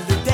the day.